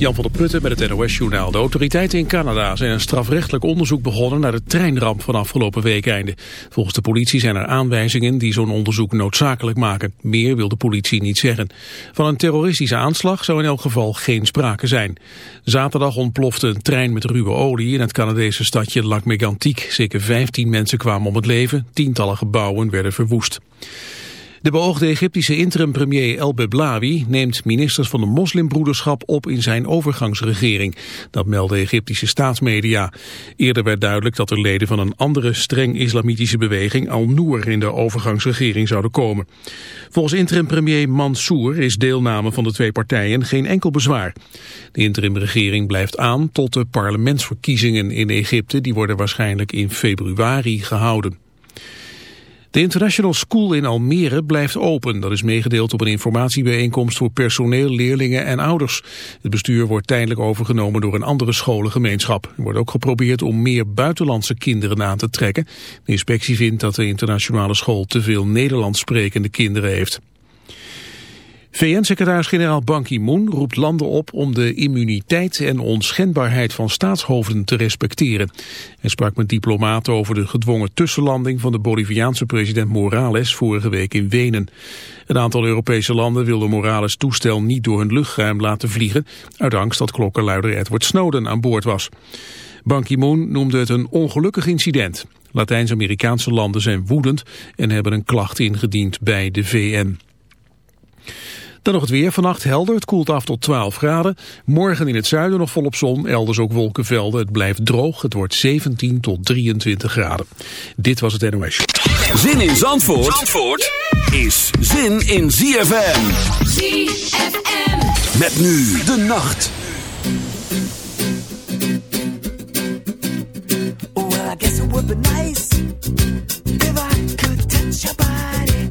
Jan van der Putten met het NOS-journaal. De autoriteiten in Canada zijn een strafrechtelijk onderzoek begonnen naar de treinramp van afgelopen weekeinde. Volgens de politie zijn er aanwijzingen die zo'n onderzoek noodzakelijk maken. Meer wil de politie niet zeggen. Van een terroristische aanslag zou in elk geval geen sprake zijn. Zaterdag ontplofte een trein met ruwe olie in het Canadese stadje Lac Mégantic. Zeker 15 mensen kwamen om het leven, tientallen gebouwen werden verwoest. De beoogde Egyptische interim-premier El Beblawi neemt ministers van de moslimbroederschap op in zijn overgangsregering. Dat melden Egyptische staatsmedia. Eerder werd duidelijk dat er leden van een andere streng islamitische beweging Al-Noor in de overgangsregering zouden komen. Volgens interim-premier Mansour is deelname van de twee partijen geen enkel bezwaar. De interim-regering blijft aan tot de parlementsverkiezingen in Egypte. Die worden waarschijnlijk in februari gehouden. De International School in Almere blijft open. Dat is meegedeeld op een informatiebijeenkomst voor personeel, leerlingen en ouders. Het bestuur wordt tijdelijk overgenomen door een andere scholengemeenschap. Er wordt ook geprobeerd om meer buitenlandse kinderen aan te trekken. De inspectie vindt dat de internationale school te veel Nederlands sprekende kinderen heeft. VN-secretaris-generaal Ban Ki-moon roept landen op om de immuniteit en onschendbaarheid van staatshoofden te respecteren. Hij sprak met diplomaten over de gedwongen tussenlanding van de Boliviaanse president Morales vorige week in Wenen. Een aantal Europese landen wilde Morales toestel niet door hun luchtruim laten vliegen, uit angst dat klokkenluider Edward Snowden aan boord was. Ban Ki-moon noemde het een ongelukkig incident. Latijns-Amerikaanse landen zijn woedend en hebben een klacht ingediend bij de VN. Dan nog het weer. Vannacht helder. Het koelt af tot 12 graden. Morgen in het zuiden nog volop zon. Elders ook wolkenvelden. Het blijft droog. Het wordt 17 tot 23 graden. Dit was het NOS. Zin in Zandvoort, Zandvoort is zin in ZFM. ZFM. Met nu de nacht. Well, I guess it would be nice if I could touch your body.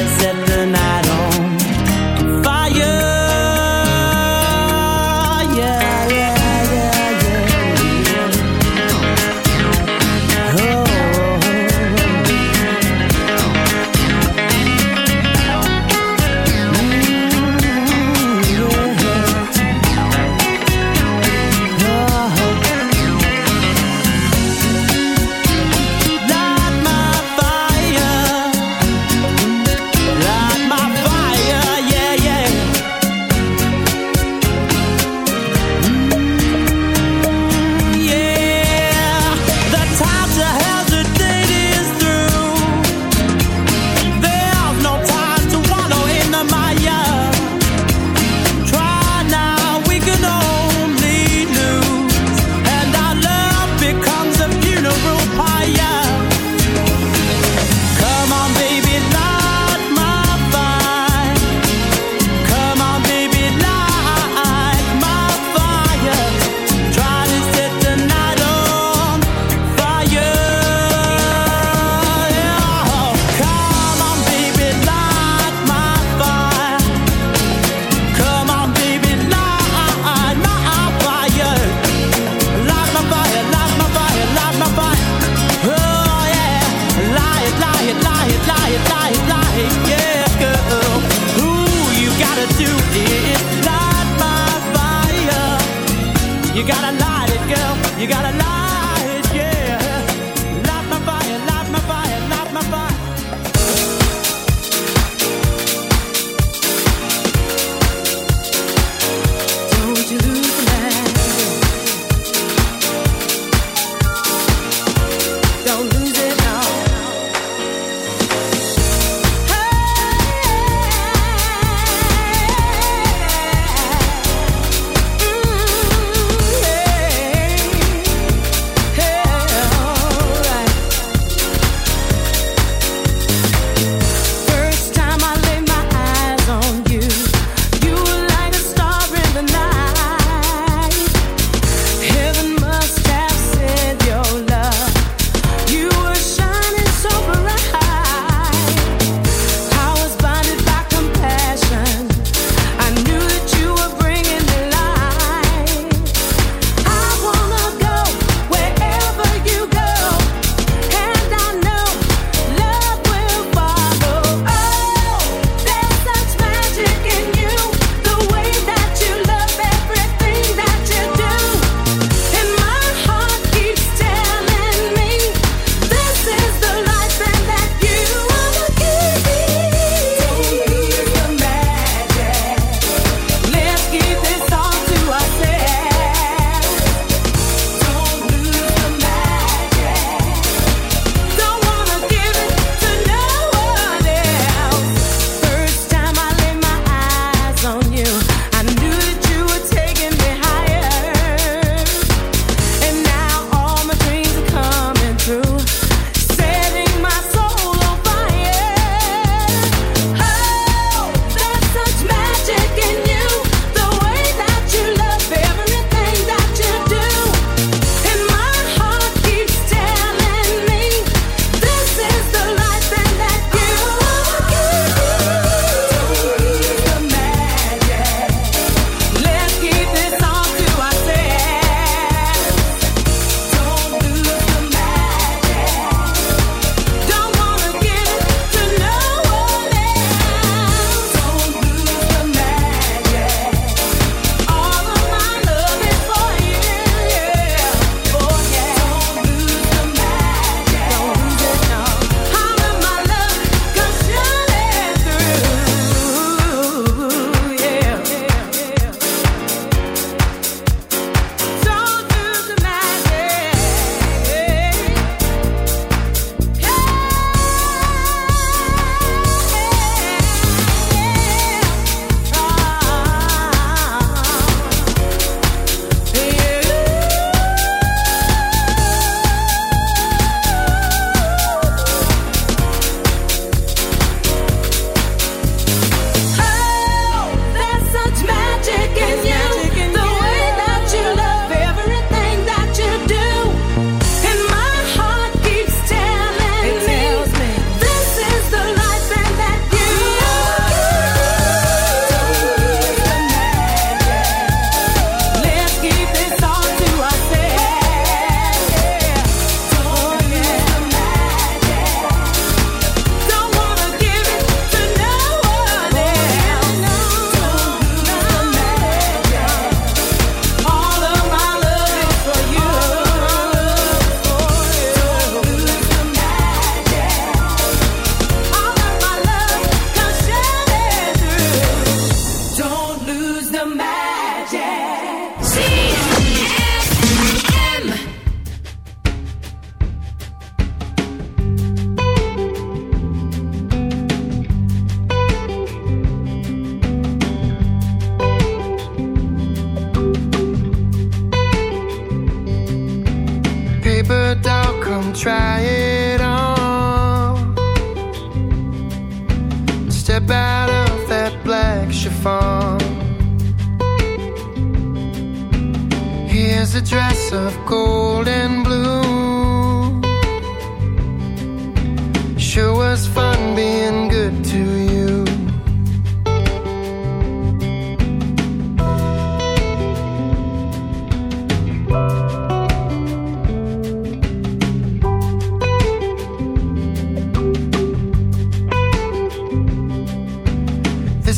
it's the night.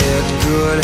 said goodbye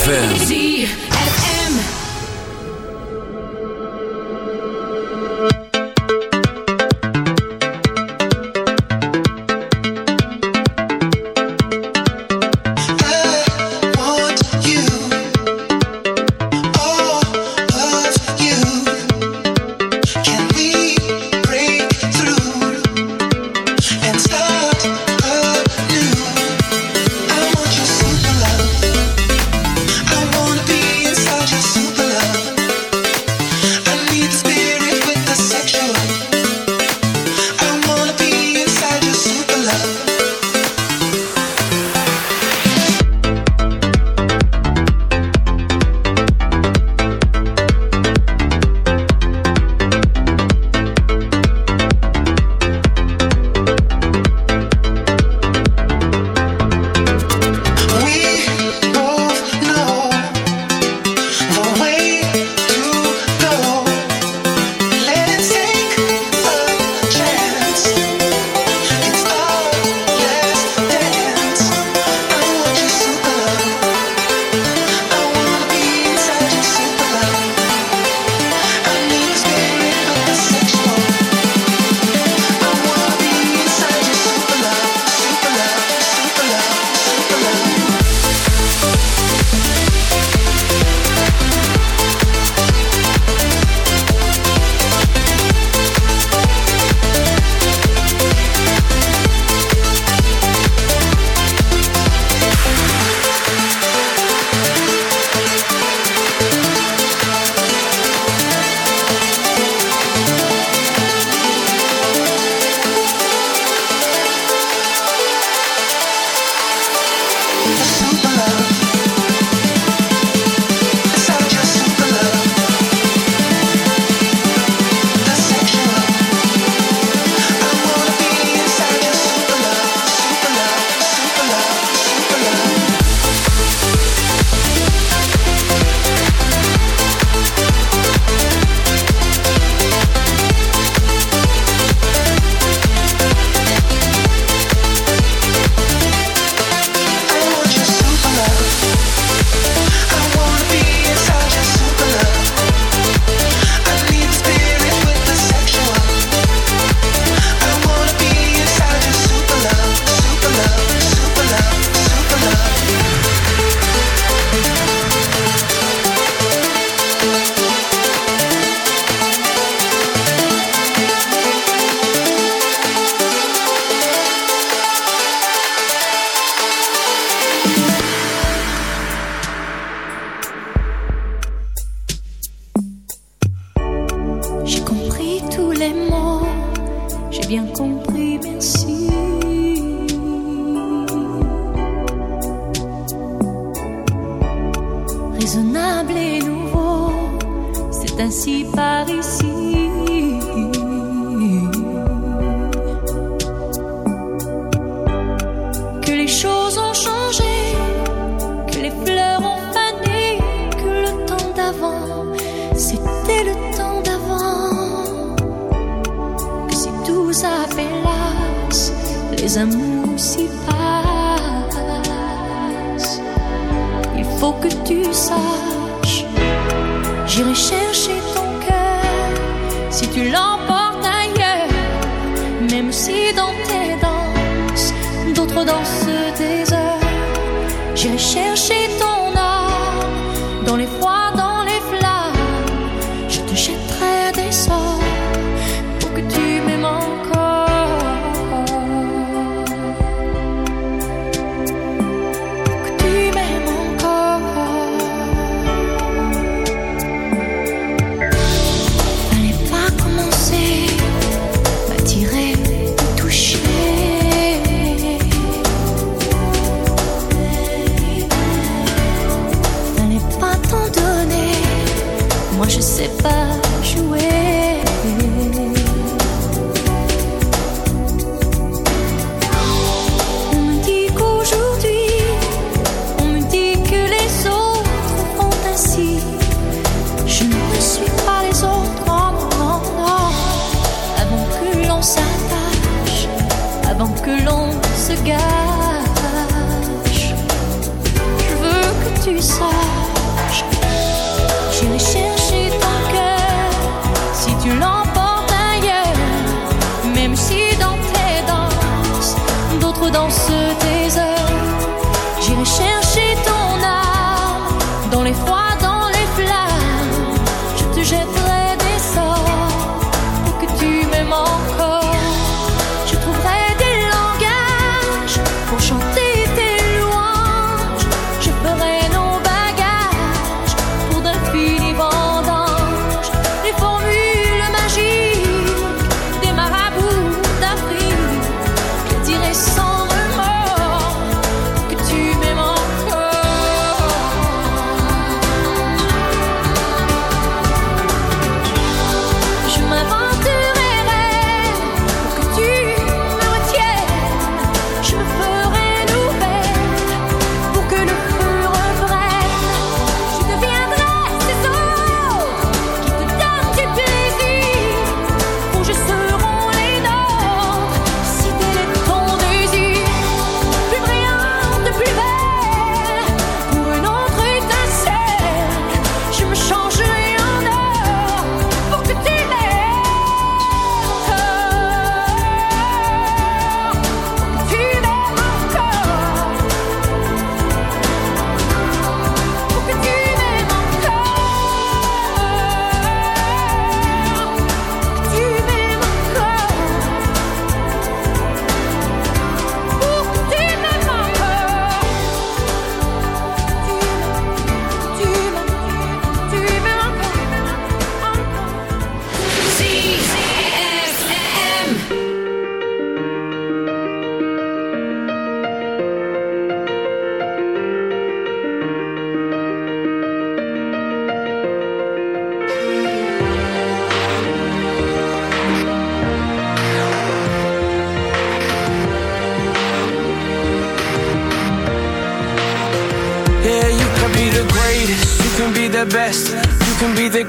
ZFM.